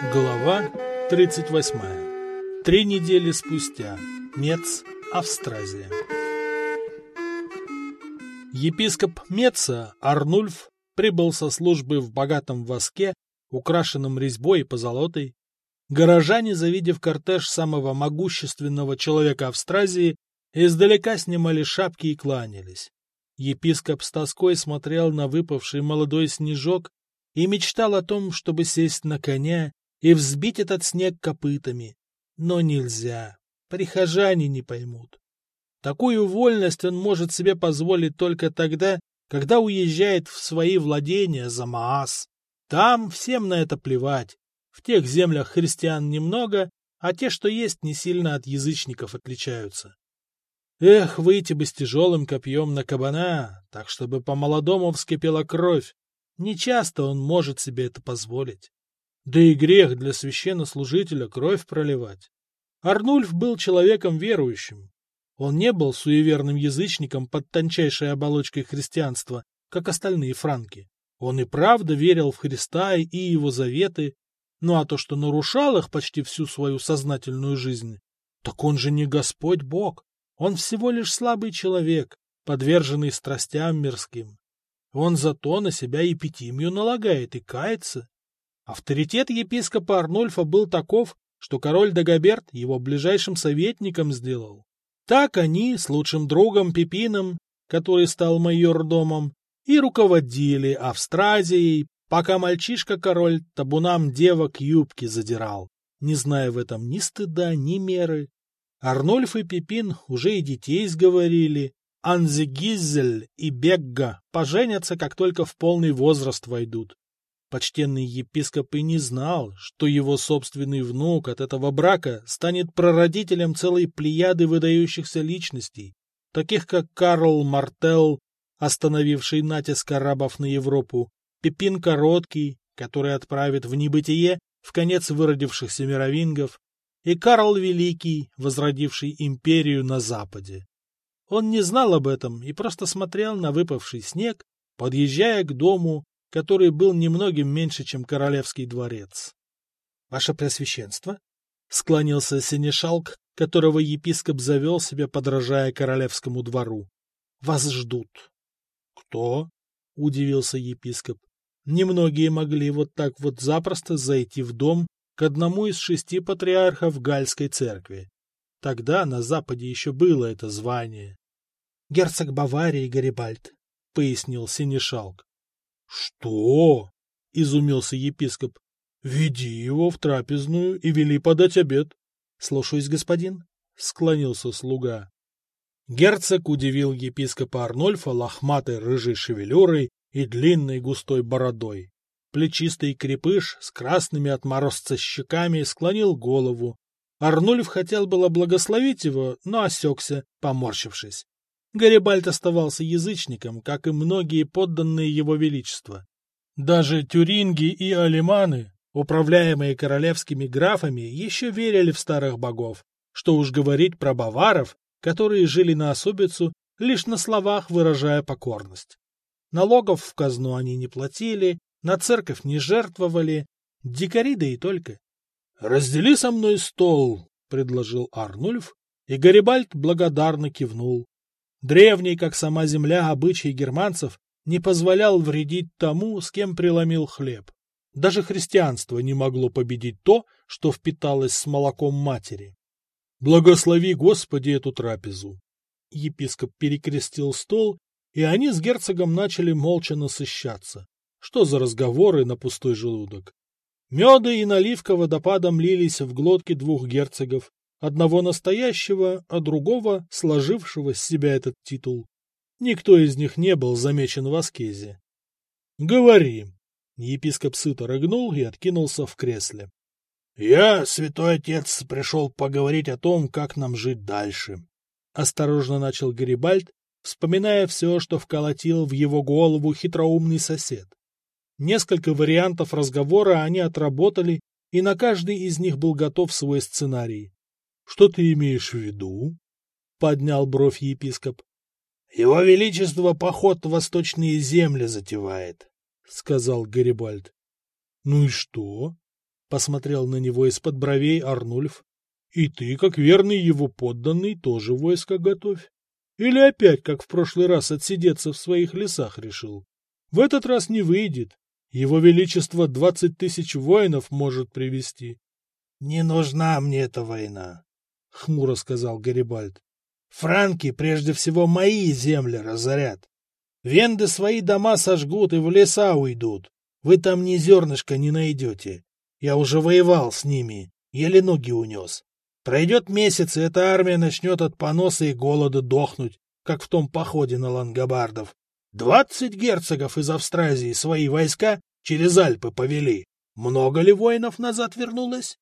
Глава 38. Три недели спустя. Мец, Австразия. Епископ Меца Арнульф прибыл со службы в богатом воске, украшенном резьбой и позолотой. Горожане, завидев кортеж самого могущественного человека Австразии, издалека снимали шапки и кланялись. Епископ с тоской смотрел на выпавший молодой снежок и мечтал о том, чтобы сесть на коня и взбить этот снег копытами. Но нельзя. Прихожане не поймут. Такую вольность он может себе позволить только тогда, когда уезжает в свои владения за Маас. Там всем на это плевать. В тех землях христиан немного, а те, что есть, не сильно от язычников отличаются. Эх, выйти бы с тяжелым копьем на кабана, так чтобы по-молодому вскипела кровь. Нечасто он может себе это позволить. Да и грех для священнослужителя кровь проливать. Арнульф был человеком верующим. Он не был суеверным язычником под тончайшей оболочкой христианства, как остальные франки. Он и правда верил в Христа и его заветы, ну а то, что нарушал их почти всю свою сознательную жизнь, так он же не Господь Бог, он всего лишь слабый человек, подверженный страстям мирским. Он зато на себя эпитимию налагает и кается, Авторитет епископа Арнольфа был таков, что король Дагоберт его ближайшим советником сделал. Так они с лучшим другом Пипином, который стал майордомом, и руководили Австразией, пока мальчишка-король табунам девок юбки задирал, не зная в этом ни стыда, ни меры. Арнольф и Пипин уже и детей сговорили. Анзи Гизель и Бегга поженятся, как только в полный возраст войдут. Почтенный епископ и не знал, что его собственный внук от этого брака станет прародителем целой плеяды выдающихся личностей, таких как Карл Мартел, остановивший натиск арабов на Европу, Пепин Короткий, который отправит в небытие в конец выродившихся мировингов, и Карл Великий, возродивший империю на Западе. Он не знал об этом и просто смотрел на выпавший снег, подъезжая к дому, который был немногим меньше, чем королевский дворец. — Ваше Преосвященство? — склонился Синешалк, которого епископ завел себе, подражая королевскому двору. — Вас ждут. — Кто? — удивился епископ. Немногие могли вот так вот запросто зайти в дом к одному из шести патриархов Гальской церкви. Тогда на Западе еще было это звание. — Герцог Баварии Гарибальд, — пояснил Синешалк. «Что?» — изумился епископ. «Веди его в трапезную и вели подать обед». «Слушаюсь, господин», — склонился слуга. Герцог удивил епископа Арнольфа лохматой рыжей шевелюрой и длинной густой бородой. Плечистый крепыш с красными от морозца щеками склонил голову. Арнольф хотел было благословить его, но осекся, поморщившись. Гарибальд оставался язычником, как и многие подданные его величества. Даже тюринги и алиманы, управляемые королевскими графами, еще верили в старых богов, что уж говорить про баваров, которые жили на особицу, лишь на словах выражая покорность. Налогов в казну они не платили, на церковь не жертвовали, дикари да и только. — Раздели со мной стол, — предложил Арнульф, и Гарибальд благодарно кивнул. Древний, как сама земля, обычай германцев не позволял вредить тому, с кем преломил хлеб. Даже христианство не могло победить то, что впиталось с молоком матери. «Благослови, Господи, эту трапезу!» Епископ перекрестил стол, и они с герцогом начали молча насыщаться. Что за разговоры на пустой желудок? Меда и наливка водопадом лились в глотки двух герцогов, Одного настоящего, а другого, сложившего с себя этот титул. Никто из них не был замечен в аскезе. — Говори. Епископ сыто рыгнул и откинулся в кресле. — Я, святой отец, пришел поговорить о том, как нам жить дальше. Осторожно начал Гарибальд, вспоминая все, что вколотил в его голову хитроумный сосед. Несколько вариантов разговора они отработали, и на каждый из них был готов свой сценарий. Что ты имеешь в виду? — поднял бровь епископ. — Его Величество поход в восточные земли затевает, — сказал Гарибальд. — Ну и что? — посмотрел на него из-под бровей Арнульф. — И ты, как верный его подданный, тоже войско готовь. Или опять, как в прошлый раз, отсидеться в своих лесах решил? В этот раз не выйдет. Его Величество двадцать тысяч воинов может привести. — Не нужна мне эта война, — хмуро сказал Гарибальд. — Франки прежде всего мои земли разорят. Венды свои дома сожгут и в леса уйдут. Вы там ни зернышка не найдете. Я уже воевал с ними, еле ноги унес. Пройдет месяц, и эта армия начнет от поноса и голода дохнуть, как в том походе на лангобардов. Двадцать герцогов из Австразии свои войска через Альпы повели. Много ли воинов назад вернулось?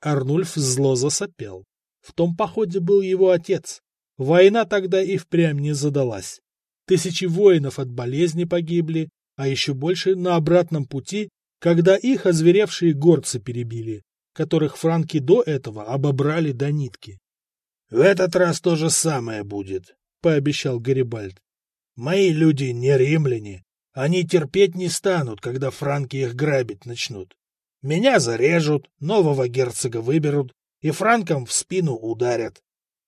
Арнульф зло засопел. В том походе был его отец. Война тогда и впрямь не задалась. Тысячи воинов от болезни погибли, а еще больше на обратном пути когда их озверевшие горцы перебили, которых франки до этого обобрали до нитки. — В этот раз то же самое будет, — пообещал Гарибальд. — Мои люди не римляне, они терпеть не станут, когда франки их грабить начнут. Меня зарежут, нового герцога выберут и франкам в спину ударят.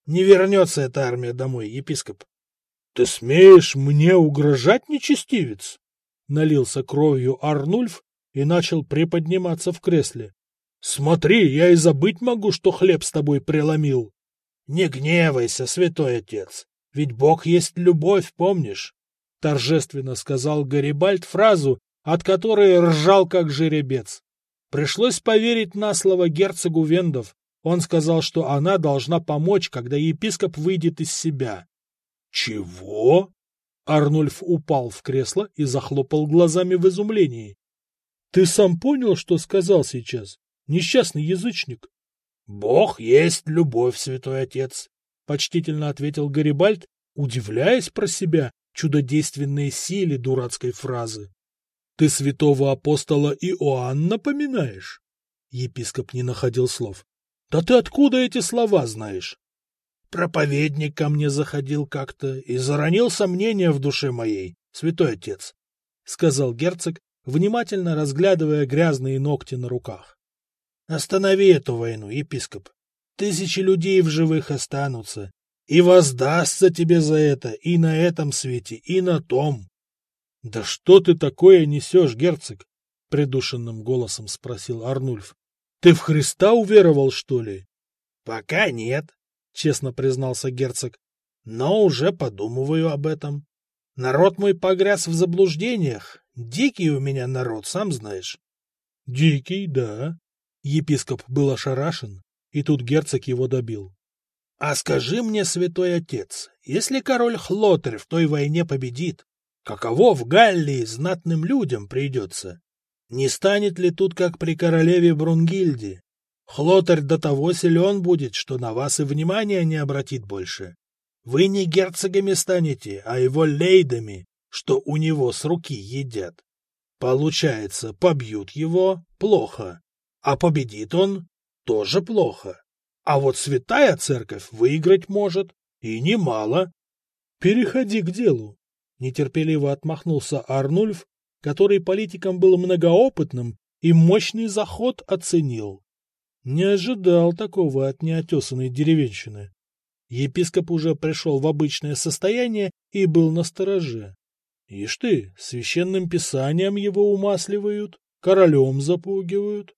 Не вернется эта армия домой, епископ. — Ты смеешь мне угрожать, нечестивец? — налился кровью Арнульф и начал приподниматься в кресле. «Смотри, я и забыть могу, что хлеб с тобой преломил!» «Не гневайся, святой отец, ведь Бог есть любовь, помнишь?» Торжественно сказал Гарибальд фразу, от которой ржал как жеребец. Пришлось поверить на слово герцогу Вендов. Он сказал, что она должна помочь, когда епископ выйдет из себя. «Чего?» Арнульф упал в кресло и захлопал глазами в изумлении. Ты сам понял, что сказал сейчас? Несчастный язычник. — Бог есть любовь, святой отец, — почтительно ответил Гарибальд, удивляясь про себя чудодейственной силе дурацкой фразы. — Ты святого апостола Иоанна поминаешь? Епископ не находил слов. — Да ты откуда эти слова знаешь? Проповедник ко мне заходил как-то и заронил сомнения в душе моей, святой отец, — сказал герцог, внимательно разглядывая грязные ногти на руках. «Останови эту войну, епископ. Тысячи людей в живых останутся, и воздастся тебе за это и на этом свете, и на том». «Да что ты такое несешь, герцог?» — придушенным голосом спросил Арнульф. «Ты в Христа уверовал, что ли?» «Пока нет», — честно признался герцог, — «но уже подумываю об этом. Народ мой погряз в заблуждениях, Дикий у меня народ, сам знаешь. — Дикий, да. Епископ был ошарашен, и тут герцог его добил. — А скажи мне, святой отец, если король Хлотарь в той войне победит, каково в Галлии знатным людям придется? Не станет ли тут, как при королеве Брунгильде? Хлотарь до того силен будет, что на вас и внимания не обратит больше. Вы не герцогами станете, а его лейдами, что у него с руки едят. Получается, побьют его – плохо, а победит он – тоже плохо. А вот святая церковь выиграть может, и немало. Переходи к делу. Нетерпеливо отмахнулся Арнульф, который политиком был многоопытным и мощный заход оценил. Не ожидал такого от неотесанной деревенщины. Епископ уже пришел в обычное состояние и был настороже. Ишь ты, священным писанием его умасливают, королем запугивают.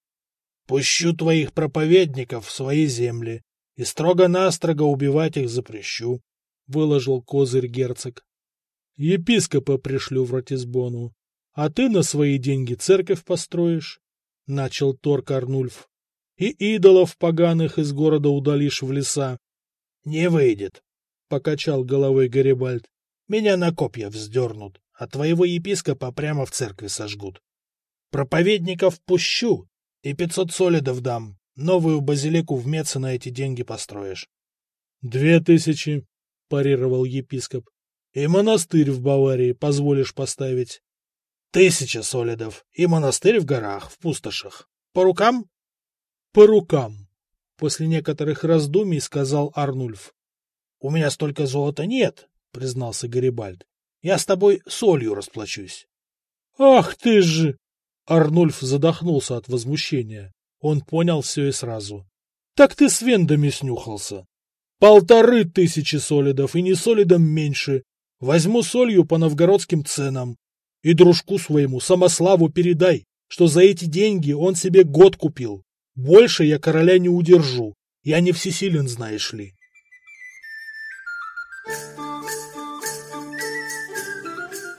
Пущу твоих проповедников в свои земли и строго-настрого убивать их запрещу, — выложил козырь герцог. Епископа пришлю в Ратисбону, а ты на свои деньги церковь построишь, — начал Торк Арнульф. И идолов поганых из города удалишь в леса. — Не выйдет, — покачал головой Гарибальд. Меня на копья вздернут, а твоего епископа прямо в церкви сожгут. Проповедников пущу и пятьсот солидов дам. Новую базилику в Меце на эти деньги построишь. — Две тысячи, — парировал епископ. — И монастырь в Баварии позволишь поставить. — Тысяча солидов и монастырь в горах, в пустошах. По рукам? — По рукам, — после некоторых раздумий сказал Арнульф. — У меня столько золота нет, признался Гарибальд. Я с тобой солью расплачусь. Ах ты же! Арнульф задохнулся от возмущения. Он понял все и сразу. Так ты с вендами снюхался. Полторы тысячи солидов, и не солидом меньше. Возьму солью по новгородским ценам. И дружку своему, Самославу, передай, что за эти деньги он себе год купил. Больше я короля не удержу. Я не всесилен, знаешь ли.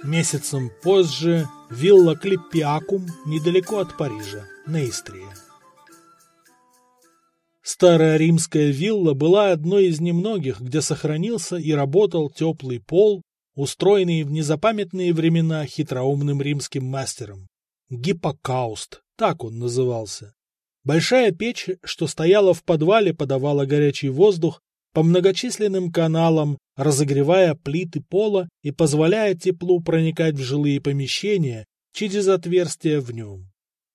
Месяцем позже вилла Клиппиакум недалеко от Парижа, на Истрии. Старая римская вилла была одной из немногих, где сохранился и работал теплый пол, устроенный в незапамятные времена хитроумным римским мастером. Гиппокауст, так он назывался. Большая печь, что стояла в подвале, подавала горячий воздух по многочисленным каналам, разогревая плиты пола и позволяя теплу проникать в жилые помещения через отверстия в нем.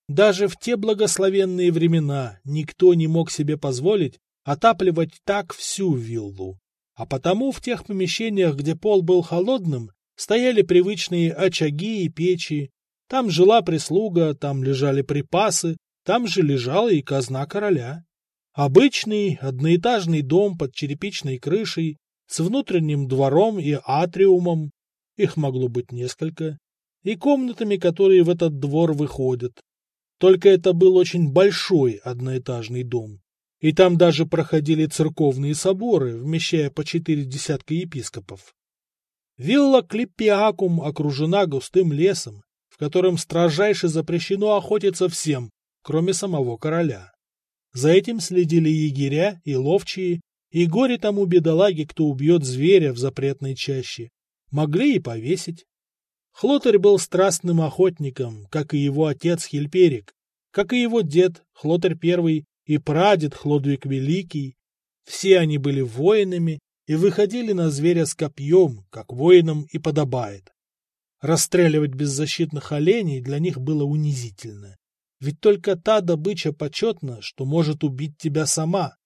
Даже в те благословенные времена никто не мог себе позволить отапливать так всю виллу. А потому в тех помещениях, где пол был холодным, стояли привычные очаги и печи, там жила прислуга, там лежали припасы, там же лежала и казна короля. Обычный одноэтажный дом под черепичной крышей, с внутренним двором и атриумом, их могло быть несколько, и комнатами, которые в этот двор выходят. Только это был очень большой одноэтажный дом. И там даже проходили церковные соборы, вмещая по четыре десятка епископов. Вилла Клиппиакум окружена густым лесом, в котором строжайше запрещено охотиться всем, кроме самого короля. За этим следили егеря и ловчие, и горе тому бедолаге, кто убьет зверя в запретной чаще. Могли и повесить. Хлотарь был страстным охотником, как и его отец Хильперик, как и его дед Хлотарь I и прадед Хлодвиг Великий. Все они были воинами и выходили на зверя с копьем, как воинам и подобает. Расстреливать беззащитных оленей для них было унизительно. Ведь только та добыча почетна, что может убить тебя сама.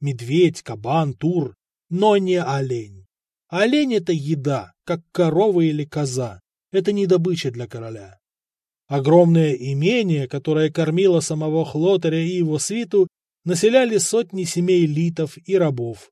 Медведь, кабан, тур, но не олень. Олень — это еда, как корова или коза. Это не добыча для короля. Огромное имение, которое кормило самого Хлотаря и его свиту, населяли сотни семей литов и рабов.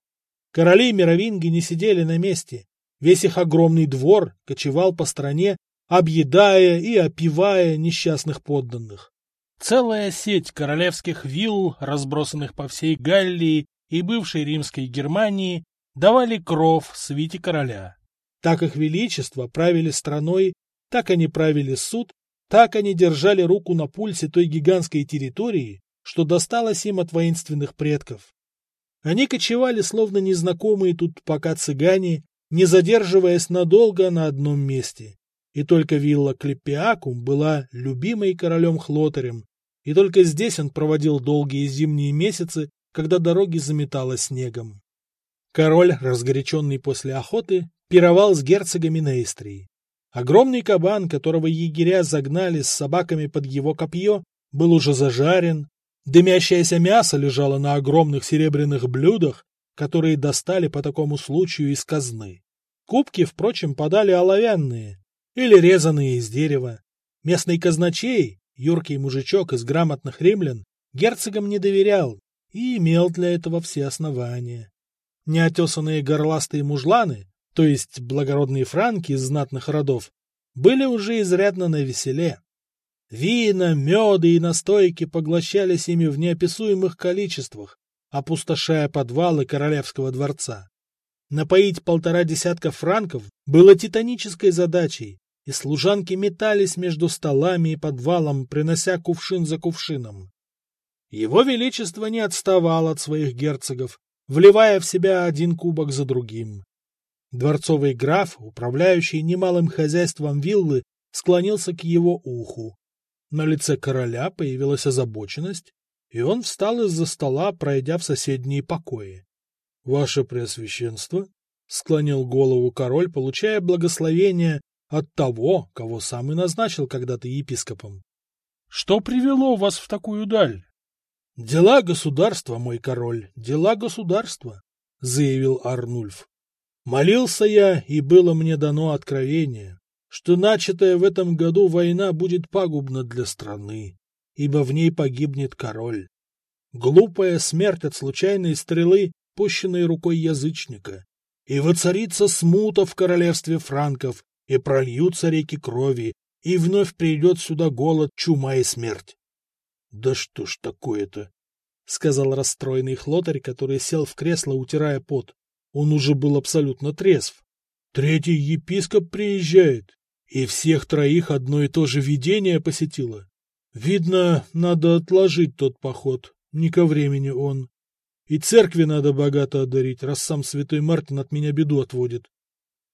Короли Мировинги не сидели на месте. Весь их огромный двор кочевал по стране, объедая и опивая несчастных подданных. Целая сеть королевских вилл, разбросанных по всей Галлии и бывшей римской Германии, давали кров свите короля. Так их величество правили страной, так они правили суд, так они держали руку на пульсе той гигантской территории, что досталось им от воинственных предков. Они кочевали, словно незнакомые тут пока цыгане, не задерживаясь надолго на одном месте. И только вилла Клепиакум была любимой королем Хлотарем, и только здесь он проводил долгие зимние месяцы, когда дороги заметало снегом. Король, разгоряченный после охоты, пировал с герцогами Нейстрии. Огромный кабан, которого егеря загнали с собаками под его копье, был уже зажарен. Дымящееся мясо лежало на огромных серебряных блюдах, которые достали по такому случаю из казны. Кубки, впрочем, подали оловянные или резанные из дерева. Местный казначей, юркий мужичок из грамотных римлян, герцогам не доверял и имел для этого все основания. Неотесанные горластые мужланы, то есть благородные франки из знатных родов, были уже изрядно на веселе. Вина, меды и настойки поглощались ими в неописуемых количествах, опустошая подвалы королевского дворца. Напоить полтора десятка франков было титанической задачей, и служанки метались между столами и подвалом, принося кувшин за кувшином. Его Величество не отставал от своих герцогов, вливая в себя один кубок за другим. Дворцовый граф, управляющий немалым хозяйством виллы, склонился к его уху. На лице короля появилась озабоченность, и он встал из-за стола, пройдя в соседние покои. — Ваше Преосвященство! — склонил голову король, получая благословение от того, кого сам и назначил когда-то епископом. — Что привело вас в такую даль? — Дела государства, мой король, дела государства, — заявил Арнульф. Молился я, и было мне дано откровение, что начатая в этом году война будет пагубна для страны. ибо в ней погибнет король. Глупая смерть от случайной стрелы, пущенной рукой язычника. И воцарится смута в королевстве франков, и прольются реки крови, и вновь придет сюда голод, чума и смерть. — Да что ж такое-то? — сказал расстроенный хлотарь, который сел в кресло, утирая пот. Он уже был абсолютно трезв. Третий епископ приезжает, и всех троих одно и то же видение посетило. Видно, надо отложить тот поход, не ко времени он. И церкви надо богато одарить, раз сам святой Мартин от меня беду отводит.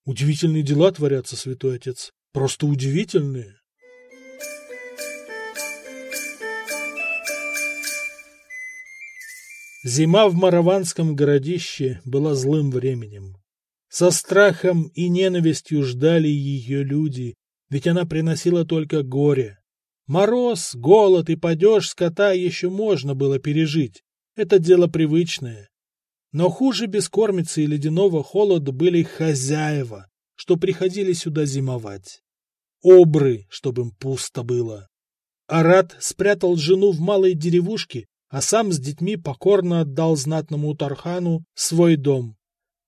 Удивительные дела творятся, святой отец, просто удивительные. Зима в Мараванском городище была злым временем. Со страхом и ненавистью ждали ее люди, ведь она приносила только горе. Мороз, голод и падеж скота еще можно было пережить. Это дело привычное. Но хуже бескормицы и ледяного холода были хозяева, что приходили сюда зимовать. Обры, чтобы им пусто было. Арат спрятал жену в малой деревушке, а сам с детьми покорно отдал знатному Тархану свой дом.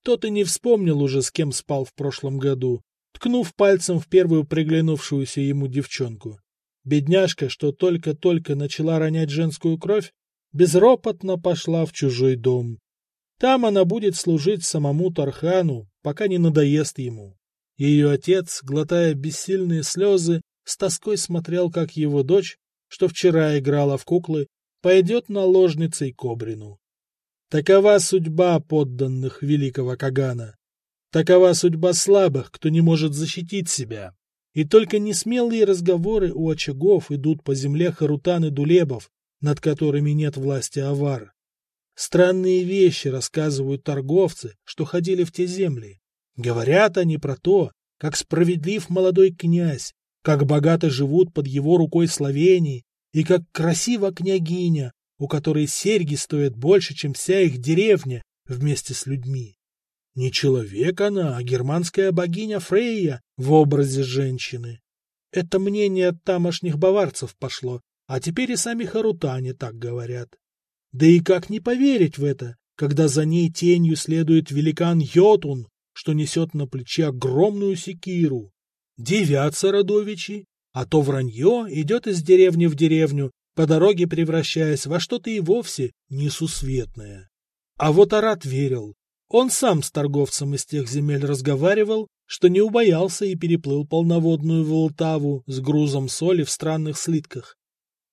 Тот и не вспомнил уже, с кем спал в прошлом году, ткнув пальцем в первую приглянувшуюся ему девчонку. Бедняжка, что только-только начала ронять женскую кровь, безропотно пошла в чужой дом. Там она будет служить самому Тархану, пока не надоест ему. Ее отец, глотая бессильные слезы, с тоской смотрел, как его дочь, что вчера играла в куклы, пойдет наложницей Кобрину. Такова судьба подданных великого Кагана. Такова судьба слабых, кто не может защитить себя. И только несмелые разговоры у очагов идут по земле Харутан и Дулебов, над которыми нет власти авар. Странные вещи рассказывают торговцы, что ходили в те земли. Говорят они про то, как справедлив молодой князь, как богато живут под его рукой Словении, и как красива княгиня, у которой серьги стоят больше, чем вся их деревня вместе с людьми. Не человек она, а германская богиня Фрейя в образе женщины. Это мнение от тамошних баварцев пошло, а теперь и сами харутане так говорят. Да и как не поверить в это, когда за ней тенью следует великан Йотун, что несет на плече огромную секиру. Девятся родовичи, а то вранье идет из деревни в деревню, по дороге превращаясь во что-то и вовсе несусветное. А вот Арат верил. Он сам с торговцем из тех земель разговаривал, что не убоялся и переплыл полноводную Волтаву с грузом соли в странных слитках.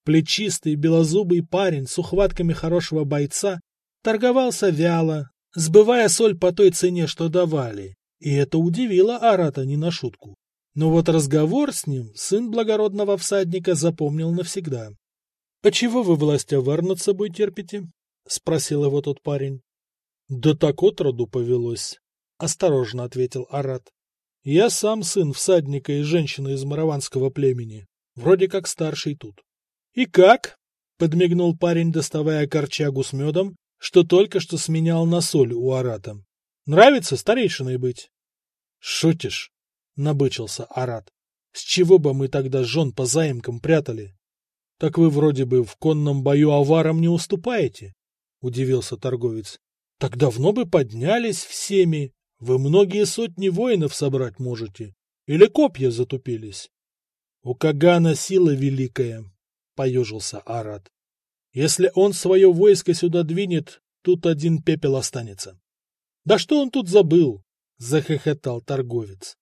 Плечистый белозубый парень с ухватками хорошего бойца торговался вяло, сбывая соль по той цене, что давали, и это удивило Арата не на шутку. Но вот разговор с ним сын благородного всадника запомнил навсегда. — А чего вы, властявар, над собой терпите? — спросил его тот парень. — Да так отроду повелось, — осторожно ответил Арат. — Я сам сын всадника и женщины из мараванского племени, вроде как старший тут. — И как? — подмигнул парень, доставая корчагу с медом, что только что сменял на соль у Арата. — Нравится старейшиной быть? — Шутишь? — набычился Арат. — С чего бы мы тогда жен по заимкам прятали? — Так вы вроде бы в конном бою аварам не уступаете, — удивился торговец. — Так давно бы поднялись всеми. Вы многие сотни воинов собрать можете. Или копья затупились? — У Кагана сила великая, — поежился Арат. — Если он свое войско сюда двинет, тут один пепел останется. — Да что он тут забыл? — захохотал торговец.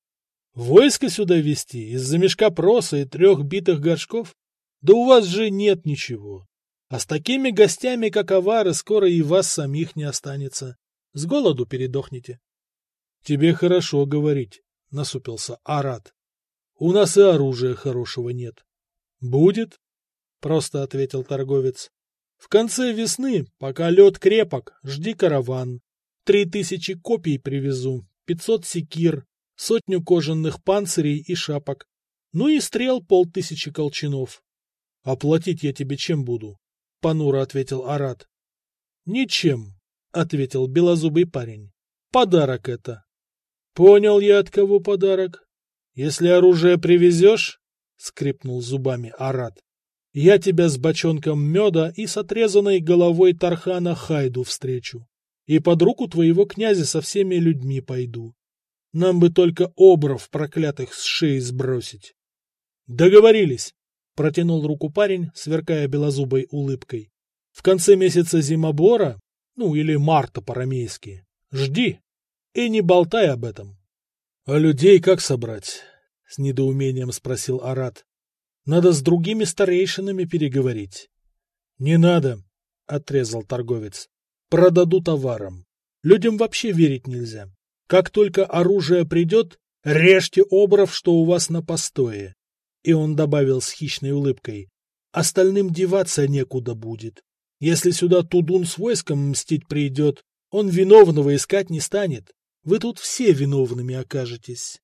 Войско сюда вести из-за мешка проса и трех битых горшков? Да у вас же нет ничего. А с такими гостями, как авары, скоро и вас самих не останется. С голоду передохнете. — Тебе хорошо говорить, — насупился Арат. — У нас и оружия хорошего нет. — Будет, — просто ответил торговец. — В конце весны, пока лед крепок, жди караван. Три тысячи копий привезу, пятьсот секир, сотню кожаных панцирей и шапок, ну и стрел полтысячи колчанов. — Оплатить я тебе чем буду? — понуро ответил Арат. — Ничем, — ответил белозубый парень. — Подарок это. — Понял я, от кого подарок. Если оружие привезешь, — скрипнул зубами Арат, Я тебя с бочонком меда и с отрезанной головой Тархана Хайду встречу. И под руку твоего князя со всеми людьми пойду. Нам бы только обров проклятых с шеи сбросить. Договорились, протянул руку парень, сверкая белозубой улыбкой. В конце месяца зимобора, ну или марта по-рамейски, жди и не болтай об этом. — А людей как собрать? — с недоумением спросил Арат. — Надо с другими старейшинами переговорить. — Не надо, — отрезал торговец. — Продаду товаром. Людям вообще верить нельзя. Как только оружие придет, режьте обров, что у вас на постое. И он добавил с хищной улыбкой. Остальным деваться некуда будет. Если сюда Тудун с войском мстить придет, он виновного искать не станет. Вы тут все виновными окажетесь.